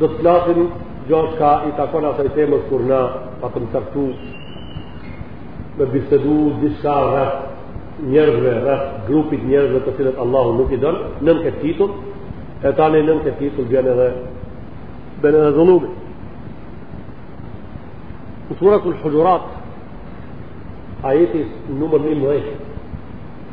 Do të flasim diçka i takon asaj temës kur na patëm caktu me bisedu diçka rreth njerëzve, rreth grupit njerëzve të cilët Allahu nuk i don, nën këtë titull, e tani nën këtë titull vjen edhe vjen edhe dhulumi. Në suratul huxhurat, ajeti numër njëmbëdhjetë,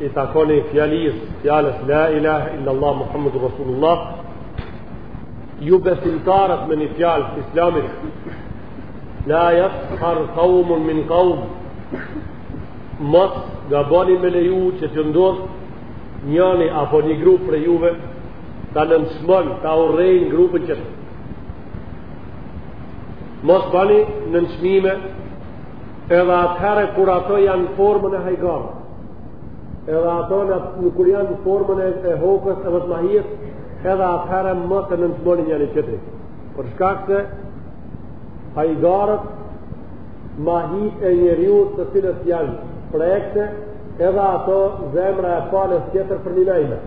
i takoni fjalës, fjalës la ilaha illallah Muhammedu Rasulullah, ju besimtarët me një fjalë t'islamit, la jes'har kaumun min kaum, mos gaboni me leju që t'ju ndodhë njani apo një grup prej juve, ta nënçmon, ta urrejnë grupin e mos bani nënçmime edhe atëherë kur ato janë n'formën e hajgares Edhe ato kur janë në formën e, e hokës edhe të mahisë, edhe atëherë mos e nënçmoni njani tjetrin. Për shkak se hajgaret mahitë e njeriut të cilat janë prekëse, edhe ato zemra e palës tjetër për një lejme,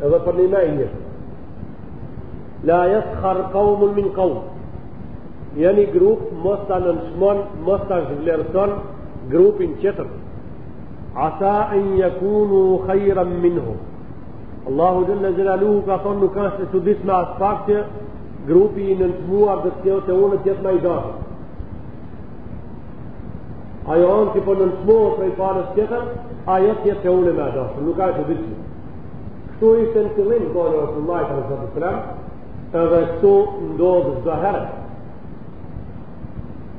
edhe për një lejme. La jes'har kaumun min kaum, njani grup, mos ta nënçmon, mos ta zhvlerëson grupin tjetër. Asa e një kunu khajra minhu. Allahu dhe në gjelalu ka thonë nuk është e të ditë me asë pak që grupi i nëntëmuar dhe të kjo të unë të jetë ma i dashë. Ajo anë që po nëntëmuar për i parës tjetër, ajo të jetë të unë me dashë. Nuk është e të ditë me. Këtu ishte në të limë, kërë e Rasullaj të rëzëtë të rëmë, edhe këtu ndodhë zë herë.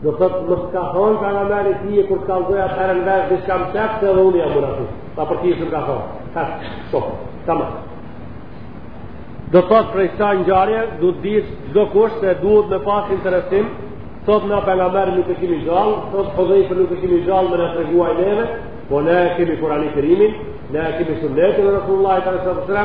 Do të thotë, më ka thonë pejgamberi ty, kur t'kallzoj atë herën vesh, dhe s'ka më qepë, se dhe unë jam mërë atë. Ta por s'më ka thonë. Ta shko, ta më. Do të thotë, prej kësaj ngjarje, duhet të dijë çdokush, se duhet me pas interesim, sot na pejgamberin nuk e kimi gjallë, sot po dhejë për nuk e kimi gjallë, me na tregu ai neve, po ne kemi Kurani Kerimin, ne kemi sunetin e Rasullullahit, ta në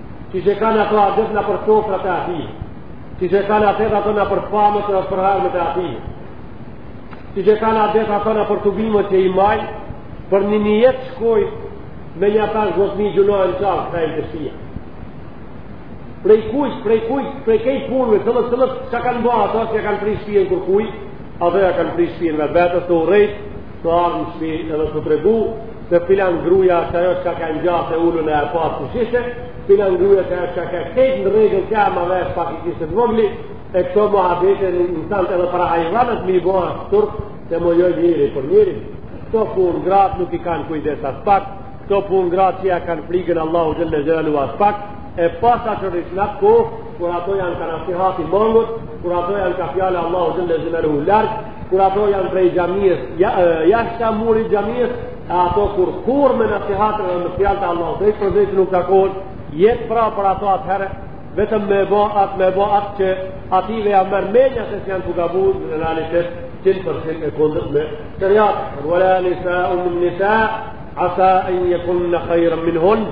Ti që e ke ato adet nëpër sofrat e atij, ti që e ke adet ato nëpër pamet e përharmet e atij, ti që e ke adet ato nëpër tubimet që i maj, për një mijë vjet shkoj me një atash gosë një gjynah në qarë, ka e të shia. Prej kujt, prej kujt, prej këtyne punëve, të lëtë, të lëtë, çka kanë bo ato, s'ia kanë prish shpinë kurkuj, ato ia kanë prish shpinë e vetes të urejtë, të ardh n'shpi edhe tu tregu se filan gruja është ajo që ka ngjatë e ulën e pas të shishe, filan gruja që është ka kejtë në regën që ama dhe është pak i kishte të vogli, e këto më habete në në santë edhe para hajvanët m'i bo asht turp, e mo jo njeri për njeri. Këto punë gratë nuk i kanë kujdes as pak, këto punë gratë që ja kanë frikën Allahu xhelle xhelaluhu as pak, e pas atë rrish n'at kohë, kur ato janë ka nasihati mangut, kur ato janë ka fjala e Allahu xhelle xhelaluhu larg, Kur ato janë prej xhamisë, ja, jashta murit xhamisë, e ato kurrë kurrë me nasihat dhe me fjalë të Allah, dhe i për dhe që nuk takon, jetë pra për ato atëherë, vetëm me bo atë, me bo atë që ative ja merr menja se s'janë tu gabu në realitet, qënë për që e kondët me të rjatë. Ve la nisaun min nisain asa en jekunne hajren minhunne,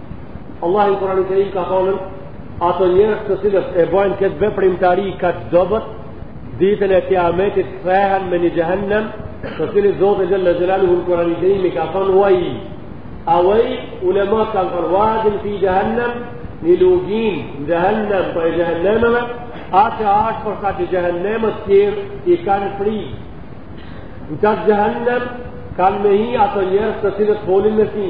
Allahi n'Kurani Kerim ka thonë ato njerëz të cilët e bëjnë këtë veprimtari kaq t'dobët ditën e kiametit thehen me një xhehenem të cilin Zoti xhalla xhelaluhu në Kurani Kerim i ka thonë vejl, a vejl ulemat kanë thënë wadin fi xhehenem një lugin në xhehenem prej xhehenemeve aq e ashpër sa që xhehenemet tjerë i kanë fri në qatë xhehenem kanë me hi ato njerëz të cilët folin me si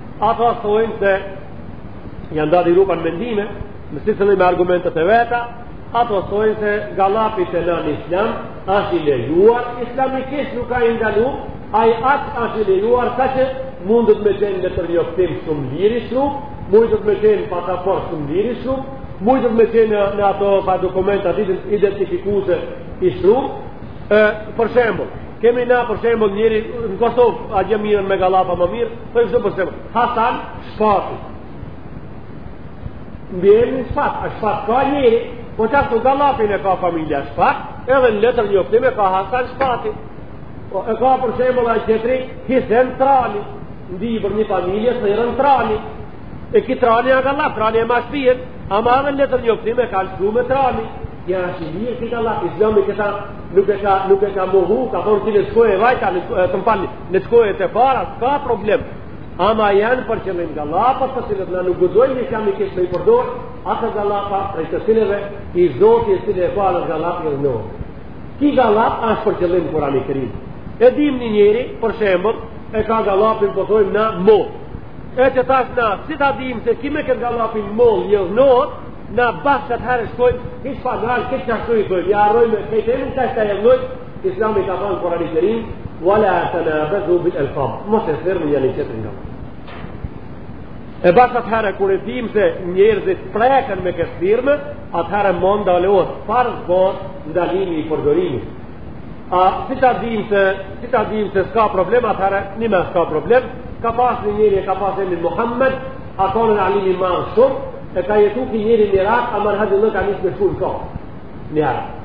Ata thojnë se janë da dy grupa në mendime, secili me argumentet e veta, ato thojnë se gallapi te na në islam, është i lejuar, islamikisht nuk a i ndalu, ai aq është i lejuar, sa që mundet me qenë n'letërnjoftim shumë lirë i shkrum, mundet me qenë n'pasaport shumë lirë i shkrum, mundet me qenë në ato pa dokumenta të identifikuse i shkrum, për shembull, kemi na për shembull njeri në Kosovë, atje merren me gallapa ma mirë, Për kështë për shembull, Hasan Shpati. Mbiemrin Shpat, a Shpat ka njeri, po qashtu gallapin e ka familja Shpat, edhe në letërnjoftim e ka Hasan Shpati. Po e ka për shembull ai tjetri, Hisen Trani, në di për një familje, së i rënë Trani. E ki Trani a gallap, Trani e ma shpijet, ama edhe në letërnjoftim e ka t'shkrume Trani. Ja, që një e këtë gallap, islami këta nuk e ka, nuk e ka mohu, ka thonë që në shkoj e vajta, në shkoj e të mpalli. Në të kohë të para s'ka problem. Ama janë për qëllim gallapa, të cilët na nuk guxojnë islamikisht me i përdor, ata gallapa prej të cilëve i zoti i cili e bart at gallap idhnohet. Ki gallap është për qëllim n'Kurani Kerim. E dim një njeri, për shembull, e ka gallapin po thojmë na mo. E që tash na, si ta dim se ki me këtë gallapin mo idhnohet, na bash atëherë shkojmë, hiç pa gajle, këtë qashtu i thojmë, ja harrojmë, këtë e nuk të e Islami ka thënë Kurani Kerim, "Wala tanabadhu bil alqab." Mos e thërrni njani tjetrin nga. E bas atëherë kur e dim se njerëzit preken me këtë firmë, atëherë ma ndalohet fare bahet ndalimi i përdorimit. A si ta dim se si ta dim se s'ka problem atëherë, nime s'ka problem, ka pas një njeri ka pas emrin Muhammed, a thonë alim i madh shumë, e ka jetu ky njeri në Irak, Amar Hadillah ka nisur shumë kohë. Në Irak.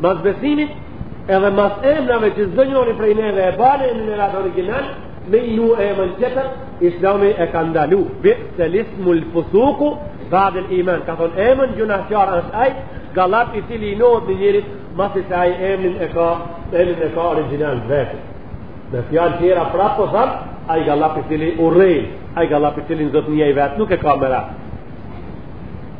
Mas besimit edhe mas emnave që çdo njoni prej neve e ban emnin e vet origjinal me i nu emën qetër islami e ka ndalu bi'sel ismul fusuku ba'del iman ka thonë emën gjynahqar është ai llagap i cili i nohet një njerit masi se ai emnin e ka emnin e ka origjinal vetë me fjalë tjera prapë po tham ai llagap i cili urrehet ai llagap i cili i zoti i vet nuk e ka merak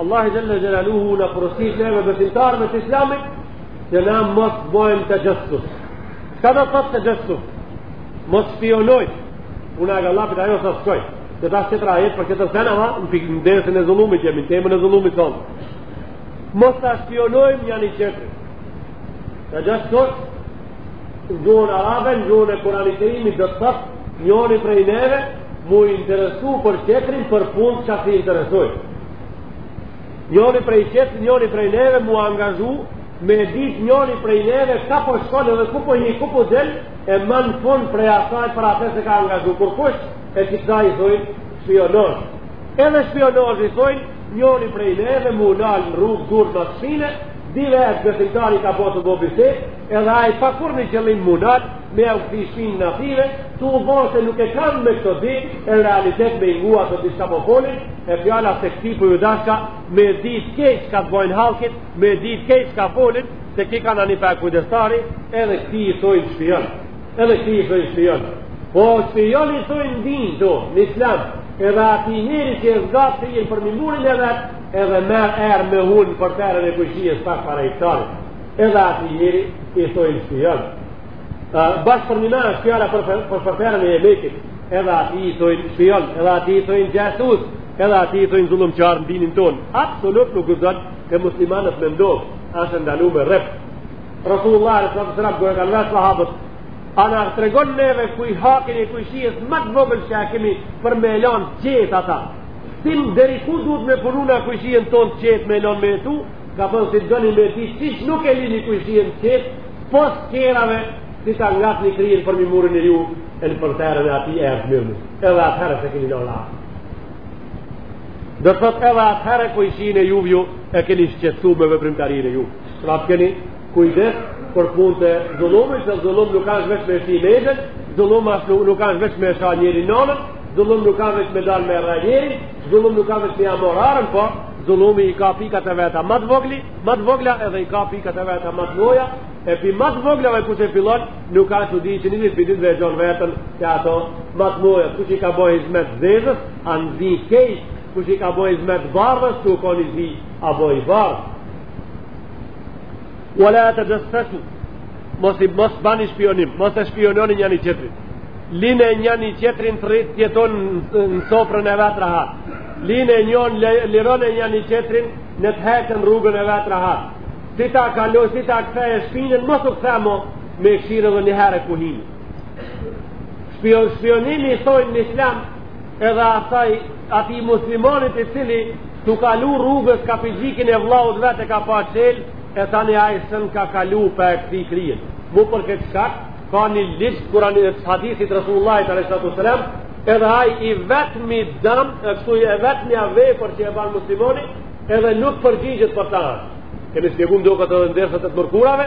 Allahu xhelle xhelaluhu na porosit neve besimtarëve të Islamit që na mos bëjmë texhessus. Çka do thotë texhessus? Mos spionojmë. U nda llagapi edhe ajo sa shkoi. Të tash të trajet për këto sene, ha, në pikë në dersin e zullumit, jemi në temën e zullumit pra. Mos ta spionojmë njani qetrin. Texhessus, në gjuhën arabe, në gjuhën e Kurani Kerimit, do të thotë njëri prej neve, M'u interesu për qetrin për punë që s'i interesojnë. Njoni prej qetri, njoni prej neve m'u angazhu me dit njoni prej neve ka po shkon edhe ku po hin ku po del e ma n'fund prej asaj për atë s'e ka angazhu kurkush edhe kësaj i thojnë shpionazh. Edhe shpionazh i thojnë njoni prej neve m'u nal në rrugë kur m'a shi ne, dy vetë besimtarë ka po tu bo bisedë, Edhe ai pa kurrnji qëllim m'u nal, me e këti shpinë në ative, tu u bo se nuk e kam me këto dy, e në realitet me i ngu ata dy çka po folin, e fjala se këtij po ju dashka, me dit krejt çka bojnë hallki, me dit krejt çka folin, se ky i ka një farë kujdestarie, edhe këtij i thojnë shpion, edhe këtij i thojnë shpion. Po shpion i thojnë n'din tonë, në islam, edhe atij njeri që e zgatë kryen përmi murin e vet, edhe merr erë me hunë për tenxheren e kojshisë pas para i Edhe atij njeri i thojnë shpion. Bashë përnime është fjala për tenxheren e jemekit. Edhe atij i thojnë shpion. Edhe atij i thojnë xhasus. Edhe atij i thojnë zullumqar në dinin tonë. Absolut nuk guxojnë muslimanët me ndohë. Ashtë ndalu rreptë. Rasulullah e sëllatë sëllatë gërë kanë vetë sahabët. Ai na tregon neve koj hakin e kojshisë më të vogël që e kemi për me e lan gjith ata. Tim deri ku duhet me punu në kojshinë tonë gjithë me e lan me e tu, Ka thënë si doni me dit, qysh nuk e lini kojshien të qetë, pos tjerave, si ta zgatni kryen përmi murin e ju, e në përterën e ati e e zmirëmi. Edhe atëherë s'e keni lanë. Dhe thot edhe atëherë kojshien e juj, e keni shqetsu me veprimtarin e ju. Pra të keni kujdes për punë të zullumit, se zullum nuk ashtë veç me shti i mejtën, zullum ashtë nuk ashtë veç me sha njeri nënën, zullum nuk ashtë veç me dalë me rreh njeri, zullum nuk ashtë veç me ia marr arën, po, Zullumi i ka pikat e veta më të vogli, më të vogla edhe i ka pikat e veta më të mëdha, e pi më të voglave kush e fillon, nuk ka çudi që ni dit pi ditve e gjon veten te ato më të mëdha, kush i ka bëj hizmet zezës, a nxi krejt, kush i ka bëj hizmet bardhës, tu kon i zi a bëj bardh. Wa la texhessesu Mos i mos bani shpionim Mos e shpiononi njani qetrin Line njani qetrin të rrit T'jeton në sofrën e vetë rahat Line njani lirone njani qetrin Ne të hecën rrugën e vetë rahat Si ta kaloj, si ta kthe e shpinën Mos u kthe mo Me kshirë dhe një herë e ku hini Shpion, shpionimi i thojnë në islam Edhe asaj Atij muslimanit i cili tu kalu rrugës kapixhikin e vllaut vetë e ka pa çel e tani ai s'un ka kalu pa e kthy kryen mu për këtë shkak ka një ligj t'Kuranit, të hadithit Resulullahit a.s. edhe ai i vetmi dëm e kështu e vetmja vepër që e ban muslimani edhe nuk përgjigjet për ta kemi spjegu duket edhe n'derset e të mërkurave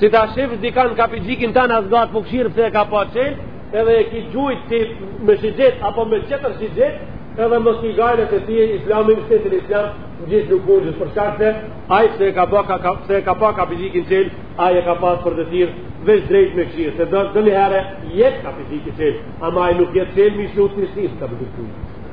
Si ta shefsh dikan kapixhikin tan a zgat po kshirë pse e ka pa çel, edhe e ki gjujtë si me shigjet, apo me qëtër shigjet, edhe mos ki gajle ti islamin, shtetin islam, në gjyq nuk mundet për shkak se, aj se e ka pa, ka, se e ka pa kapixhikin çel, aj e ka pas për detyrë, veç drejt me kshirë, se do, donjëherë jet kapixhiki çel, ama aj nuk jet çel, mi shlutë një shtisë kapixhikin çel.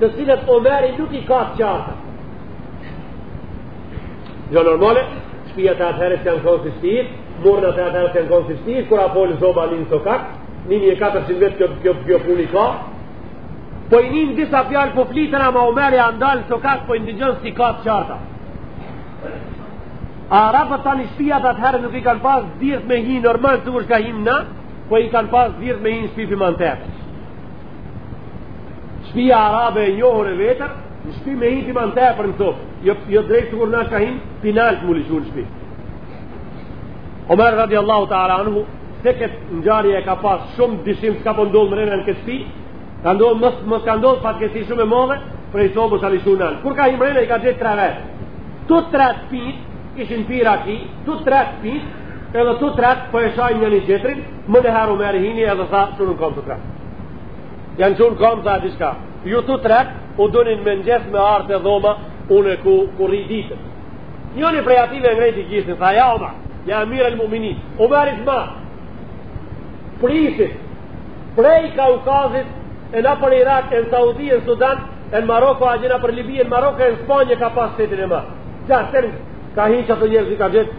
të cilat Omeri nuk i ka të qarta. Jo normale, shpijat atëherë që janë konë fistir, muret atëherë që janë konë fistir, kur a folë zoba një në sokak, një një katër që në vetë kjo, kjo, kjo punë ka, po i nin disa fjalë po fliten ama Omeri a ndalë sokak, po i ndëgjon s'i ka të qarta. Arapët tani shpijat atëherë nuk i kanë pas dyert me hi normal sikur çka him na, po i kanë pas dyert me hi në shpi pi më në tërë. Shpia arabe e njohur e vjetër, në shpi me hi ti ma në te për në topë. Jo, jo drejtë sikur na çka him, pi nalt m'u lishu në shpi. Omer radiallahu teala anhu, se këtë njari e ka pas shumë dyshim çka po ndodh mrena në këtë shpi, ka ndodhë mos, mos ka ndodhë fatkeqsi shumë e modhe, prej sobës a lishu në alë. Kur ka hi mrena i ka gjetë tre vetë, të tre të pitë, ishin pi raki, të tre të pitë, edhe të tre po e shajnë njani tjetrin, Më në herë u merë hini edhe tha që nuk kam të trek. Janë që nuk kam të ati shka. Ju të trek, u dunin me njës me artë e dhoma, unë e ku, ku rri ditët. Njën i prej ative ngrejt i gjishtin, tha ja Omer, ja emirel muminin, u merë i të ma. Prisit, prej Kaukazit, e na për Irak, e në Saudi, e në Sudan, e në Maroko, a gjene për Libi, e në Maroko, e në Spanjë, ka pas setin e ma. Gja, sërë, ka hinë që ato njerëz i ka gjithë,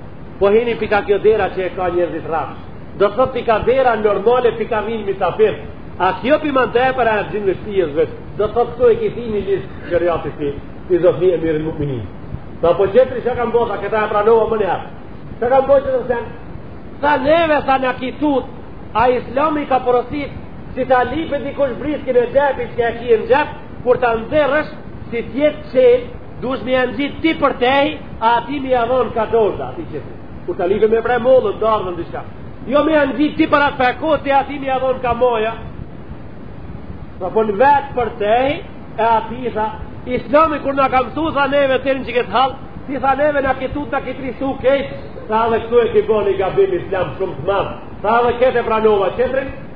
Po hini bika kjo dera që e ka njerëzit rraf. Do të thotë bika dera normale bika vinë misafir. A kjo pi më ndaj për atë gjin në shpisë vetë. Do të thotë këtu e kiti një lisë shëriati i zotni emirel muminin. Tha po tjetri çka ka bo tha, këta e pranova më njëherë. Çka ka bo tha që të sen? Tha neve tha na ki tut, a islami ka porosit, si ta lipet dikush briskin e xhepit që e ki n'xhep, kur ta ndersh, si t'jetë çelë, Duhet me ja ngjit ti për tehi, atij me ja dhonë ka dorëza, a ti që ti. Kur të lipë me prej mollën, të ardhën në diska. Jo me ja ngjit ti për atë për kohë, ti atij me ja dhonë ka maja. Pra po në vetë për tehi, e atij i tha, islami kur na ka msu, tha neve të rinë që këtë hall, ti tha neve na ke tut të këtë risu kejtë, tha dhe këtu e ki bo një gabim islam shumë të madhë, tha dhe këtë e pranova tjetrin,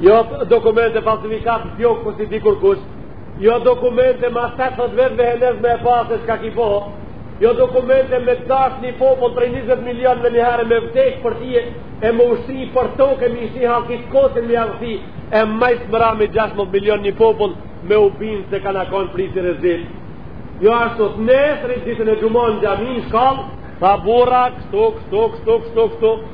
jo dokumente falsifikat jo kësi dikur kush, jo dokumente ma 80 vetë me henez me e pasë e çka ki bo, jo dokumente me dash një popull prej 20 milion me njëherë me vdek për tije, e m'u shtri për toke me ishti hakit kosin me javësi, e ma e s'mramja me 16 milion një popull me u binë se ka në konë prisi rezil. Jo ashtu, të nesërit ditën e xhumanë në xhami në shkallë, Tha burra, këtu, këtu, këtu, këtu, këtu,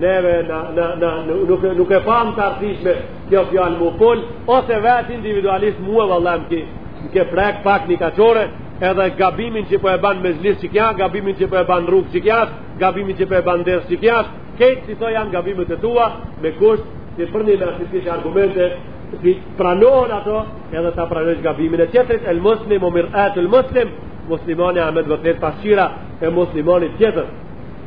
neve na, na, na, nuk, nuk e pamë të arsyeshme kjo fjallë mu fol, ose vetë individualisht mu e vëllem ki, në ke prek pak një kachore, edhe gabimin që po e banë në mexhlis qekja, gabimin që po e banë n'rrugë qekja, gabimin që po e banë n'ders qekja, krejt qito janë gabimet e tua, me kusht, që për një nështë të argumente, si pranohen ato, edhe ta pranojsh gabimin e tjetërit, el muslim, mir'atul muslim, muslimani Ahmed Vëtlet pasqyra e muslimanit tjetër,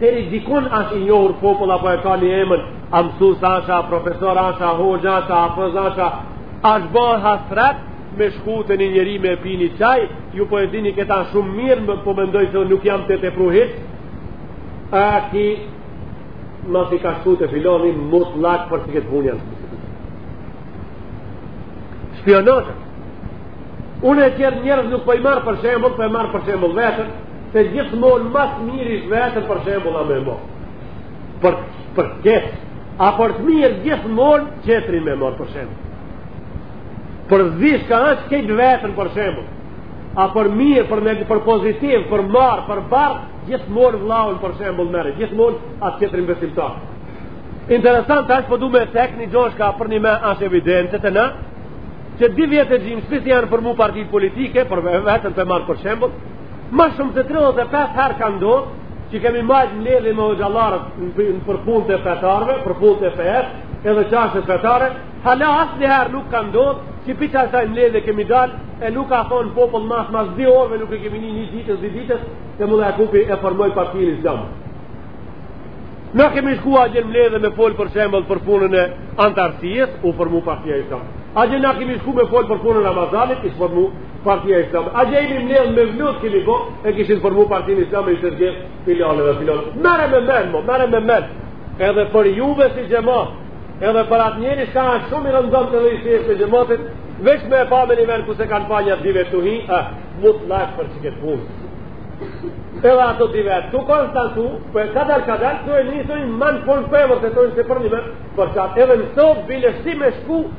Seri dikun është i njohur n'popull apo e ka një emër, a mësus a ësht, a profesor a ësht, a hoxhë a ësht, hafëz a ësht, është bo hasret me shku te një njeri me pi një çaj, ju po e dini këtë shumë mirë, më po mendoj se nuk jam tu e tepru hiç, a ki masi ka shku te filoni mutlak për si këtë punë janë. Shpionazh, unë e tjerë njerës nuk po i marë për shembol, po i marë për shembol veten, Se gjithmonë mas miri veten për shembull me e mor. Për, për keq. A për të mirë gjithmonë qetrin me mor për shembull. Për dishka është keq veten për shembull. A për mirë, për, me, për pozitiv, për marë, për mbarë, gjithmonë vllaun për shembull merre. Gjithmonë atë qetrin besimtar. Interesant është po du me cek një gjo shka përnjime ashtë evidente te ne, qe dy vjet e gjymës, shpisi janë formu partitë politike, po veten ta marr për shembull, Më shumë se 35 herë ka ndodhë që kemi majtë mbledhje me hoxhallarët për punë fetare, për punë të fesë, edhe çështje fetare, hala asnjë herë nuk ka ndodhë që prej qasaj mbledhje kemi dalë, e nuk ka thonë populli mas mas dy orëve nuk e kemi një një ditës, dy ditës, dhe më dhe e kupi e formoj partinë islame. Ne kemi shku atje në mbledhje me folë për shembull për punën e antarësisë, u formu partia islame. Atje na kemi shku me folë për punën e Ramazanit, ish formu Partia Islame. Atje jemi mledhë mevlud kemi bo, e kishin formu partinë Islame i shërgje filiale dhe filiale. Merre me men, mo, merre me men. Edhe për juve si xhemat, edhe për atë njeri shka është shumë i rëndomtë dhe i shirë prej xhematit, veç me e pa me një ku s'e kanë pa një dy vetë tu hi, e, mut lakë për qëtë punë. Edhe ata dy vetë konstantu, për e kadal kadal, të e njësojnë manë punë për e vërtetojnë se përnjime, për qatë edhe në të bile shti me shku,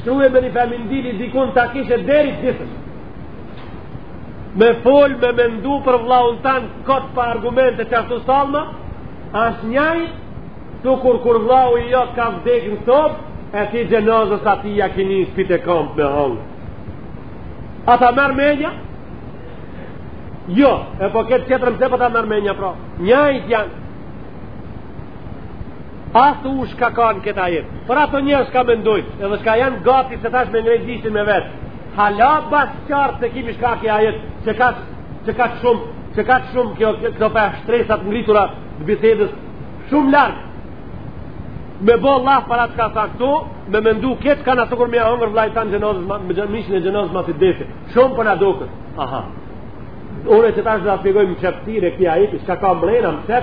Shkruaj me një famindili dikun ta kishe deri ditën. Me fol me mendu për vllaun tan kot pa argumente qashtu sallma, asht njajt sikur kur vllau i jot ka vdek në top, e ti xhenazes atij ja ki nis pi te komt me hong. A ta merr menja? Jo, e po këtë qetrën pse po ta merr menja, pra. Njajt janë, As u shka ka në kët ajet Për ato njerëz shka mendojnë Edhe shka janë gati se tash me ngre gishtin me vetë Hala bash qartë s'e kimi shka ky ajet Që ka që ka shumë Që ka shumë kjo këto për shtresat ngritura Në bisedës shumë lartë Me bo Allah para që ka tha këtu Me mendu keq osht sikur me hangër Vllaut tan xhenazes ma Me gjenë mishin e xhenazes ma të deshi Shumë për në dukës Aha Ure qetash dhe shpjegojmë qëptire ky ajet Shka ka mrena amë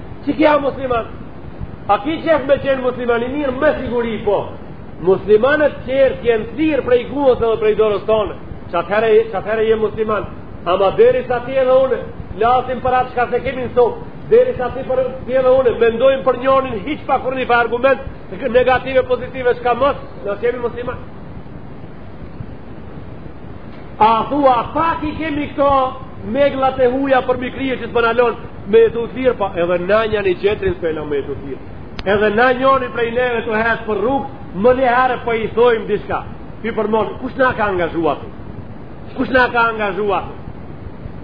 Që kja musliman? A ki qef me qenë musliman i mirë me siguri po? Muslimanët kur t'jenë t'lirë prej guhës dhe prej dorës tone, qatëherë je musliman, ama deri sa ti edhe une, flasim për atë shka s'e kemi në sopë, deri sa ti për ti edhe une, mendojmë për njonin hiq pa kurrnifar argument negative, pozitive, shka mos, nuk jemi musliman. A thua, pak i kemi këto mjegllat e huja përmi krye që s'po na lon me jetu të lirë, po edhe na njëni-tjetrin s'po e lom me jetu të lirë. Edhe na njëni prej neve të hecë për rrugë, menjëherë po i thojmë diçka. Pi për mërë, kush na ka angazhu atë? Kush na ka angazhu atë?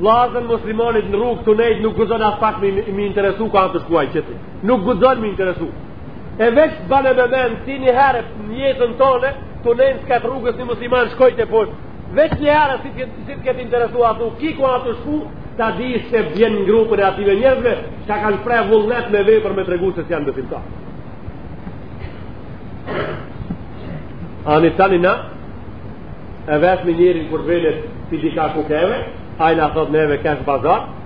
Vllazën, muslimanit në rrugë tu nejt nuk guzon aspak me, me u interesu ka të shkojë tjetri. Nuk guzon me u interesu. E veç ta bane me men ti një herë në jetën tone tu nejt n'skaj të rrugës një musliman shkojke te poshtë. Veç një herë ti të të ketë interesu atu, ky ku a tu shku, ta dish se bjen në grupën e atyve njerëzve, që kanë shpreh vullnet me vepër me tregu se s'janë besimtarë. Ani tani na e vesim njerin kur vjen pi dikah, ku ke ve, ai na thot neve kesh n'pazar,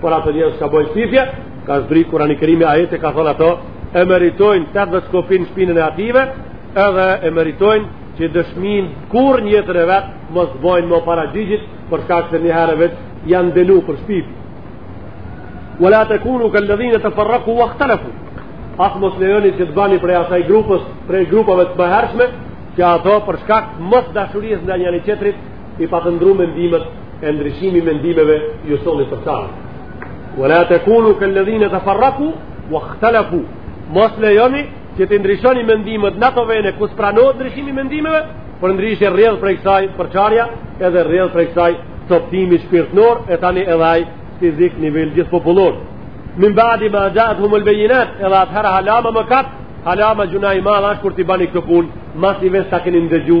Por ato njerëz ka bo shpifje, ka zbrit Kurani Kerimi ajete ka thonë ato, e meritojnë 80 shkopinj n'shpinën e atyve, edhe e meritojnë që dëshmi kurrë n'jetën e vet mos bojnë më para gjyqit, për shkak se një herë veç janë dënu për shpifje. Wa la tekunu kelledhine teferraku wahtelefu. As mos lejoni që të bani prej asaj grupës, prej grupeve të mëhershme, që ato për shkak mosdashurisë ndaj njëri tjetrit I patën ndrru mendimet e ndryshimi i mendimeve ju solli përçarje. Wa la tekunu kelledhine teferraku, wahtelefu. Mos lejoni që të ndryshoni mendimet në ato vene ku s'pranohet ndryshimi i mendimeve, përndryshe rrjedh prej ksaj përçarja, edhe rrjedh prej ksaj coptimi shpirtnor, e tani edhe ai fizik n'nivel gjithëpopullor. Min badi ma xhaehumul bejinat, edhe atëherë hala ma mëkat, hala ma gjynah i madh asht kur t'i bani këtë punë, masi veç ta keni ndëgju,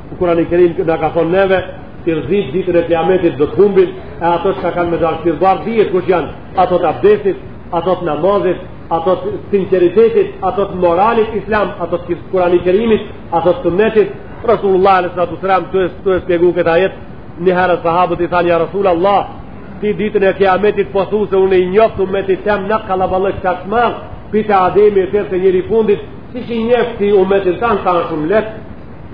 Në Kurani Kerim na ka thonë neve, ftyrëzit ditën e kiametit do të humbin, e ato që kanë me dalë ftyrëbardhë, dihet kush janë, ato të abdesit, ato të namazit, ato të sinceritetit, ato të moralit islam, ato të Kurani Kerimit, ato të sunnetit, Rasulullah alaihi salatu wasalam tu e shpjegu këtë ajet, një herë sahabët i thanë ja Rasul Allah, ti ditën e kiametit po thu se unë e njof umetin tem, në kallaballëk të madh, pi te Ademi e teri te njeri i fundit, qysh e njef ti umetin tan, tha shumë letë,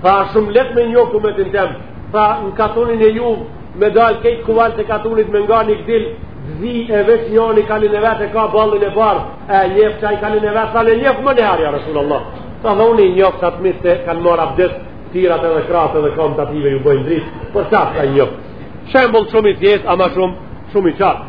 Tha, shumë letë me njoft umetin tem. Tha, në katunin e juv, me dalë krejt kuvalt e katunit me nga një këdil zi, e veç njani kalin e vet e ka ballin e bardhë, e njef qai kalin e vet, tha, e njef menihere, ja Rasul Allah. Tha, dhe unë i njof qato masi kanë marrë abdes, ftyrat edhe kratë edhe kamt e atyve ju bëjnë dritë, për qatë i njof. Shembull shumë i thjeshtë, ama shumë, shumë i qartë.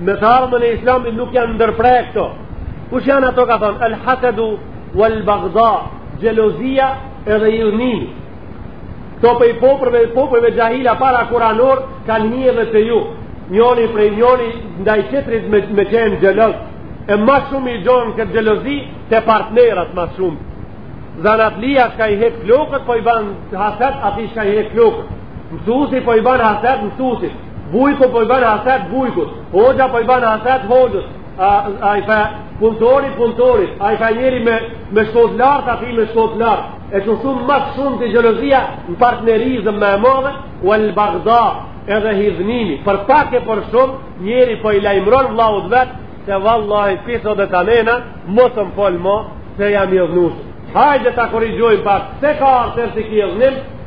Me t'ardhmen e islamit nuk janë ndërpre këto. Kush janë ato ka thonë? El Hasedu wel Bagda, xhelozia edhe hidhnimi. Këto prej popujve, popujve xhahila para kuranor, kanë hi edhe te ju. Njoni prej njoni, ndaj tjetrit me, me qenë xheloz. E ma shumë i gjon këtë xhelozi, te partnerat ma shumë. Zanatlija çka i hek flokët, po i ban haset, atij çka i hek flokët. Mësusi po i ban haset mësusit. Bujku po i ban haset bujkut. Hoxha po i ban haset hoxhës. Ai far puntori puntorit, ai far njeri me me shkot lart atij me shkot lart. E që shumë ma shumë te xhelozia në partnerizëm ma e madhe wal bagda edhe hidhnimi. Për pak e për shumë njeri po i lajmëron vllaut vet se vallahi pi sodit e tanena mos m'fol mo se jam i idhnushëm. Hajde ta korrigjojmë pak. Se ka ardh si ky idhnim,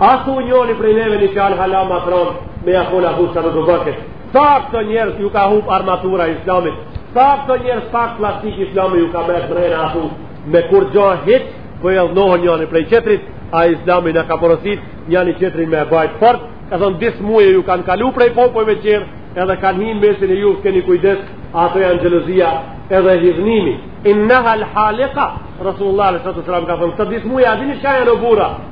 A thu njoni prej neve një fjalë hala ma tron me ja kola husa në gëbëket. Sa këta njerëz ju ka hup armatura islamit, sa këta njerëz pak plastik islami ju ka met mrena ashtu, me kurgjo hiç, po idhnohen njoni prej tjetrit, a islami na ka porosit, njani tjetrin me e bajt fort, e thonë dy smuje ju kanë kalu prej popujve tjerë, edhe kanë hinë n'mesin e juj, keni kujdes, ato janë xhelozia edhe hidhnimi. Inneha lë halika, Rasulullah s.a.s. ka thonë, kto dy smuje, a dini çka janë o burra,